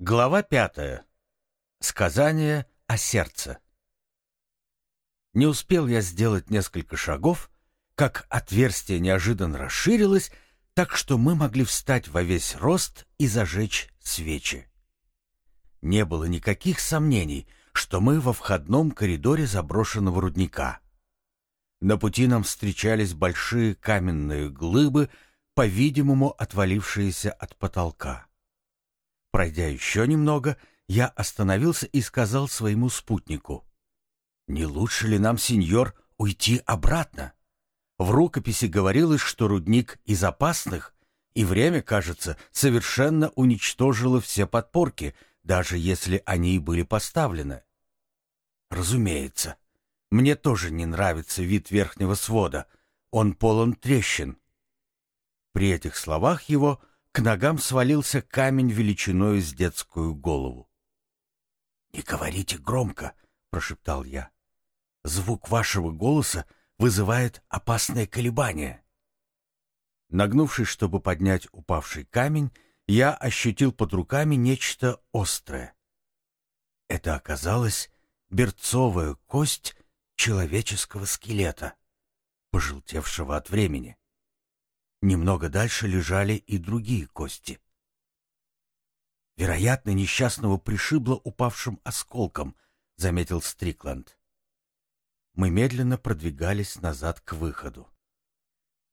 Глава пятая. Сказание о сердце. Не успел я сделать несколько шагов, как отверстие неожиданно расширилось, так что мы могли встать во весь рост и зажечь свечи. Не было никаких сомнений, что мы во входном коридоре заброшенного рудника. На пути нам встречались большие каменные глыбы, по-видимому, отвалившиеся от потолка. Пройдя еще немного, я остановился и сказал своему спутнику. «Не лучше ли нам, сеньор, уйти обратно? В рукописи говорилось, что рудник из опасных, и время, кажется, совершенно уничтожило все подпорки, даже если они и были поставлены. Разумеется, мне тоже не нравится вид верхнего свода, он полон трещин». При этих словах его к ногам свалился камень величиной с детскую голову. «Не говорите громко», — прошептал я. «Звук вашего голоса вызывает опасное колебание». Нагнувшись, чтобы поднять упавший камень, я ощутил под руками нечто острое. Это оказалась берцовая кость человеческого скелета, пожелтевшего от времени. Немного дальше лежали и другие кости. «Вероятно, несчастного пришибло упавшим осколком», — заметил Стрикланд. Мы медленно продвигались назад к выходу.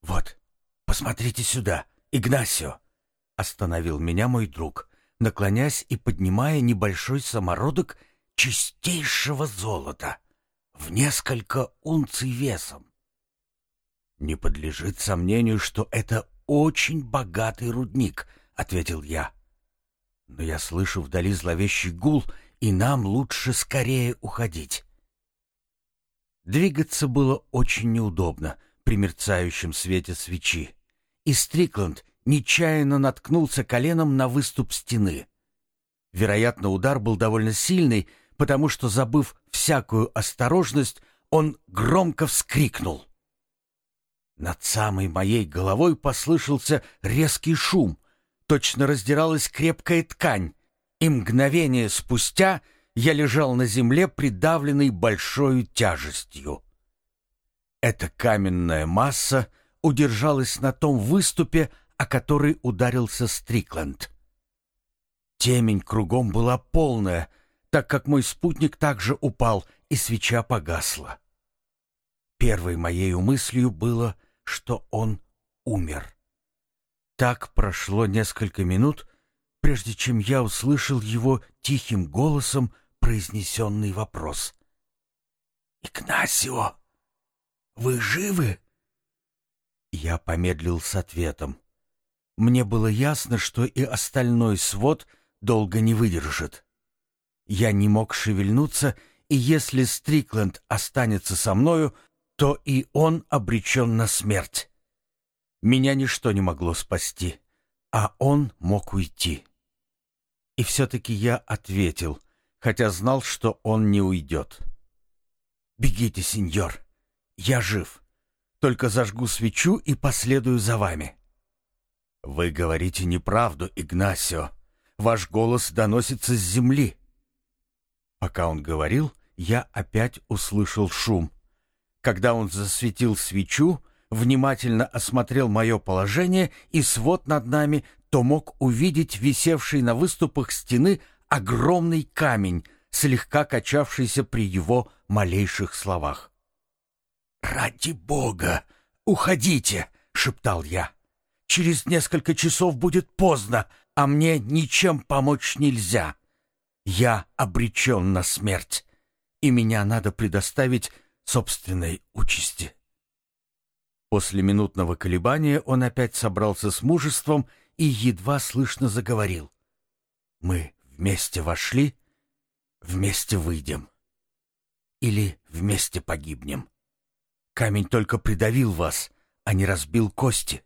«Вот, посмотрите сюда, Игнасио!» — остановил меня мой друг, наклонясь и поднимая небольшой самородок чистейшего золота в несколько унций весом. «Не подлежит сомнению, что это очень богатый рудник», — ответил я. «Но я слышу вдали зловещий гул, и нам лучше скорее уходить». Двигаться было очень неудобно при мерцающем свете свечи, и Стрикланд нечаянно наткнулся коленом на выступ стены. Вероятно, удар был довольно сильный, потому что, забыв всякую осторожность, он громко вскрикнул. Над самой моей головой послышался резкий шум. Точно раздиралась крепкая ткань, и мгновение спустя я лежал на земле, придавленный большой тяжестью. Эта каменная масса удержалась на том выступе, о который ударился Стрикленд. Темень кругом была полная, так как мой спутник также упал, и свеча погасла. Первой моей мыслью было — что он умер. Так прошло несколько минут, прежде чем я услышал его тихим голосом произнесенный вопрос. «Игнасио, вы живы?» Я помедлил с ответом. Мне было ясно, что и остальной свод долго не выдержит. Я не мог шевельнуться, и если Стрикленд останется со мною, то и он обречен на смерть. Меня ничто не могло спасти, а он мог уйти. И все-таки я ответил, хотя знал, что он не уйдет. «Бегите, сеньор, я жив. Только зажгу свечу и последую за вами». «Вы говорите неправду, Игнасио. Ваш голос доносится с земли». Пока он говорил, я опять услышал шум — когда он засветил свечу, внимательно осмотрел мое положение и свод над нами, то мог увидеть висевший на выступах стены огромный камень, слегка качавшийся при его малейших словах. «Ради Бога! Уходите!» — шептал я. «Через несколько часов будет поздно, а мне ничем помочь нельзя. Я обречен на смерть, и меня надо предоставить собственной участи. После минутного колебания он опять собрался с мужеством и едва слышно заговорил. «Мы вместе вошли, вместе выйдем. Или вместе погибнем. Камень только придавил вас, а не разбил кости,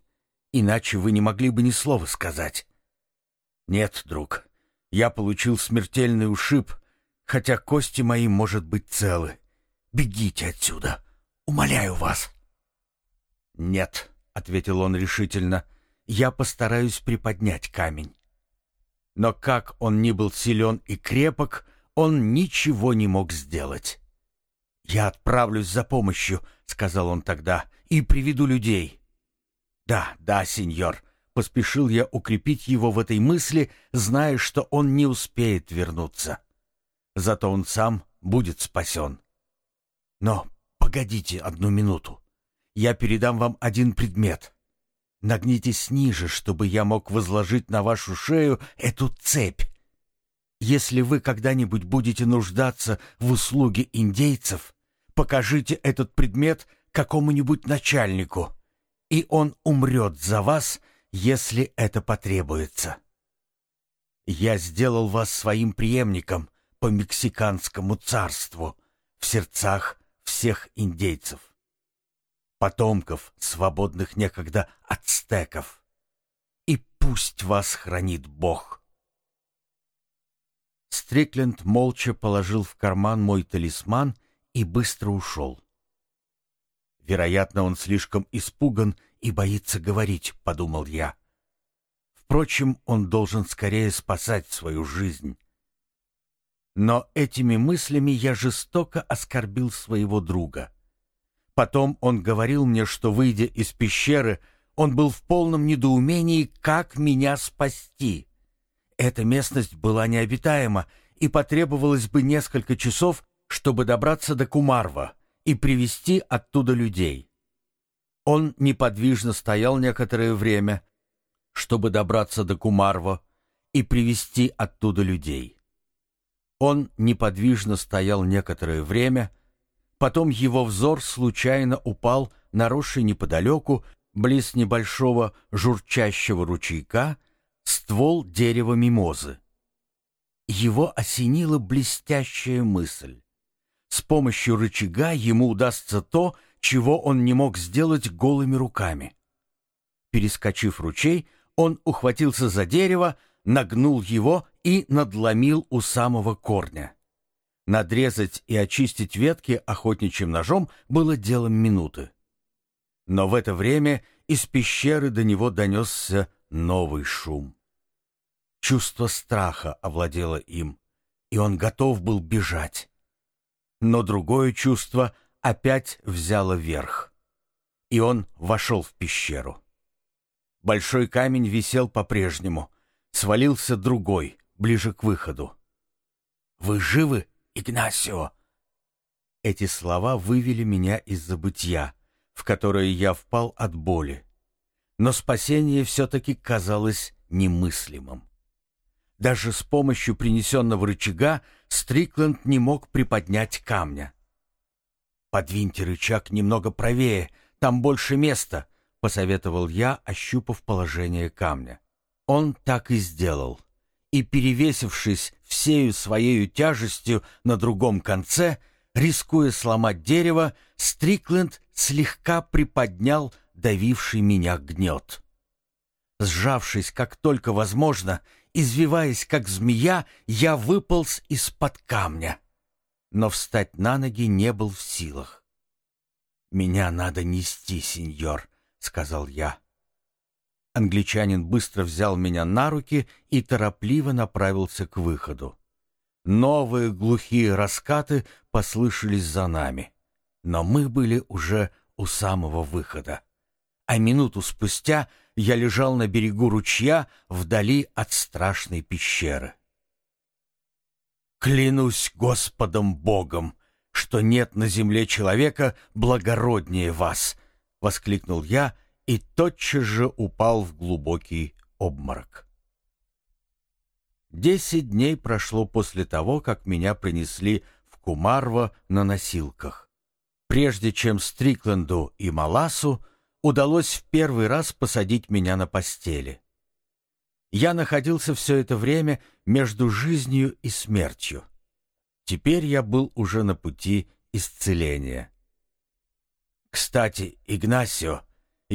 иначе вы не могли бы ни слова сказать. Нет, друг, я получил смертельный ушиб, хотя кости мои, может быть, целы. Бегите отсюда! Умоляю вас!» «Нет», — ответил он решительно, — «я постараюсь приподнять камень». Но как он ни был силен и крепок, он ничего не мог сделать. «Я отправлюсь за помощью», — сказал он тогда, — «и приведу людей». «Да, да, сеньор», — поспешил я укрепить его в этой мысли, зная, что он не успеет вернуться. Зато он сам будет спасен. Но погодите одну минуту. Я передам вам один предмет. Нагнитесь ниже, чтобы я мог возложить на вашу шею эту цепь. Если вы когда-нибудь будете нуждаться в услуге индейцев, покажите этот предмет какому-нибудь начальнику, и он умрет за вас, если это потребуется. Я сделал вас своим преемником по мексиканскому царству в сердцах всех индейцев, потомков свободных некогда ацтеков. И пусть вас хранит Бог. Стрикленд молча положил в карман мой талисман и быстро ушел. «Вероятно, он слишком испуган и боится говорить», — подумал я. Впрочем, он должен скорее спасать свою жизнь. Но этими мыслями я жестоко оскорбил своего друга. Потом он говорил мне, что, выйдя из пещеры, он был в полном недоумении, как меня спасти. Эта местность была необитаема, и потребовалось бы несколько часов, чтобы добраться до Кумарва и привести оттуда людей. Он неподвижно стоял некоторое время, чтобы добраться до Кумарва и привести оттуда людей. Он неподвижно стоял некоторое время, потом его взор случайно упал на росший неподалеку, близ небольшого журчащего ручейка, ствол дерева мимозы. Его осенила блестящая мысль. С помощью рычага ему удастся то, чего он не мог сделать голыми руками. Перескочив ручей, он ухватился за дерево, нагнул его и надломил у самого корня. Надрезать и очистить ветки охотничьим ножом было делом минуты. Но в это время из пещеры до него донесся новый шум. Чувство страха овладело им, и он готов был бежать. Но другое чувство опять взяло верх, и он вошел в пещеру. Большой камень висел по-прежнему, свалился другой, ближе к выходу. «Вы живы, Игнасио?» Эти слова вывели меня из забытья, в которое я впал от боли но спасение все-таки казалось немыслимым. Даже с помощью принесенного рычага Стрикленд не мог приподнять камня. «Подвиньте рычаг немного правее, там больше места», — посоветовал я, ощупав положение камня. Он так и сделал. И, перевесившись всею своей тяжестью на другом конце, рискуя сломать дерево, Стрикленд слегка приподнял давивший меня гнет. Сжавшись как только возможно, извиваясь как змея, я выполз из-под камня, но встать на ноги не был в силах. «Меня надо нести, сеньор», — сказал я. Англичанин быстро взял меня на руки и торопливо направился к выходу. Новые глухие раскаты послышались за нами, но мы были уже у самого выхода а минуту спустя я лежал на берегу ручья вдали от страшной пещеры. «Клянусь Господом Богом, что нет на земле человека благороднее вас!» — воскликнул я и тотчас же упал в глубокий обморок. Десять дней прошло после того, как меня принесли в Кумарво на носилках. Прежде чем Стрикленду и Маласу удалось в первый раз посадить меня на постели. Я находился все это время между жизнью и смертью. Теперь я был уже на пути исцеления. «Кстати, Игнасио,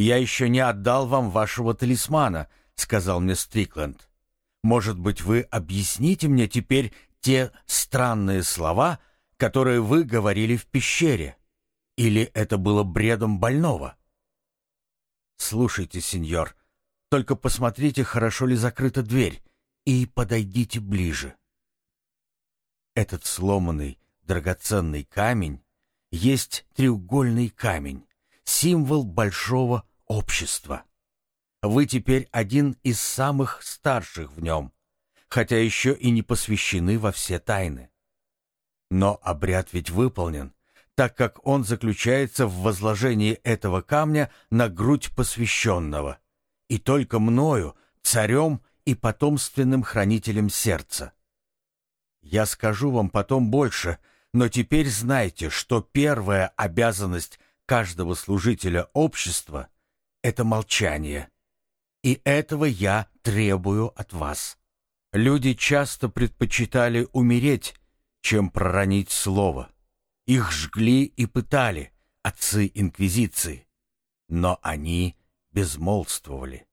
я еще не отдал вам вашего талисмана», — сказал мне Стрикленд. «Может быть, вы объясните мне теперь те странные слова, которые вы говорили в пещере? Или это было бредом больного?» «Слушайте, сеньор, только посмотрите, хорошо ли закрыта дверь, и подойдите ближе. Этот сломанный драгоценный камень есть треугольный камень, символ большого общества. Вы теперь один из самых старших в нем, хотя еще и не посвящены во все тайны. Но обряд ведь выполнен, так как он заключается в возложении этого камня на грудь посвященного, и только мною, царем и потомственным хранителем сердца. Я скажу вам потом больше, но теперь знайте, что первая обязанность каждого служителя общества — это молчание — и этого я требую от вас. Люди часто предпочитали умереть, чем проронить слово. Их жгли и пытали отцы Инквизиции, но они безмолвствовали.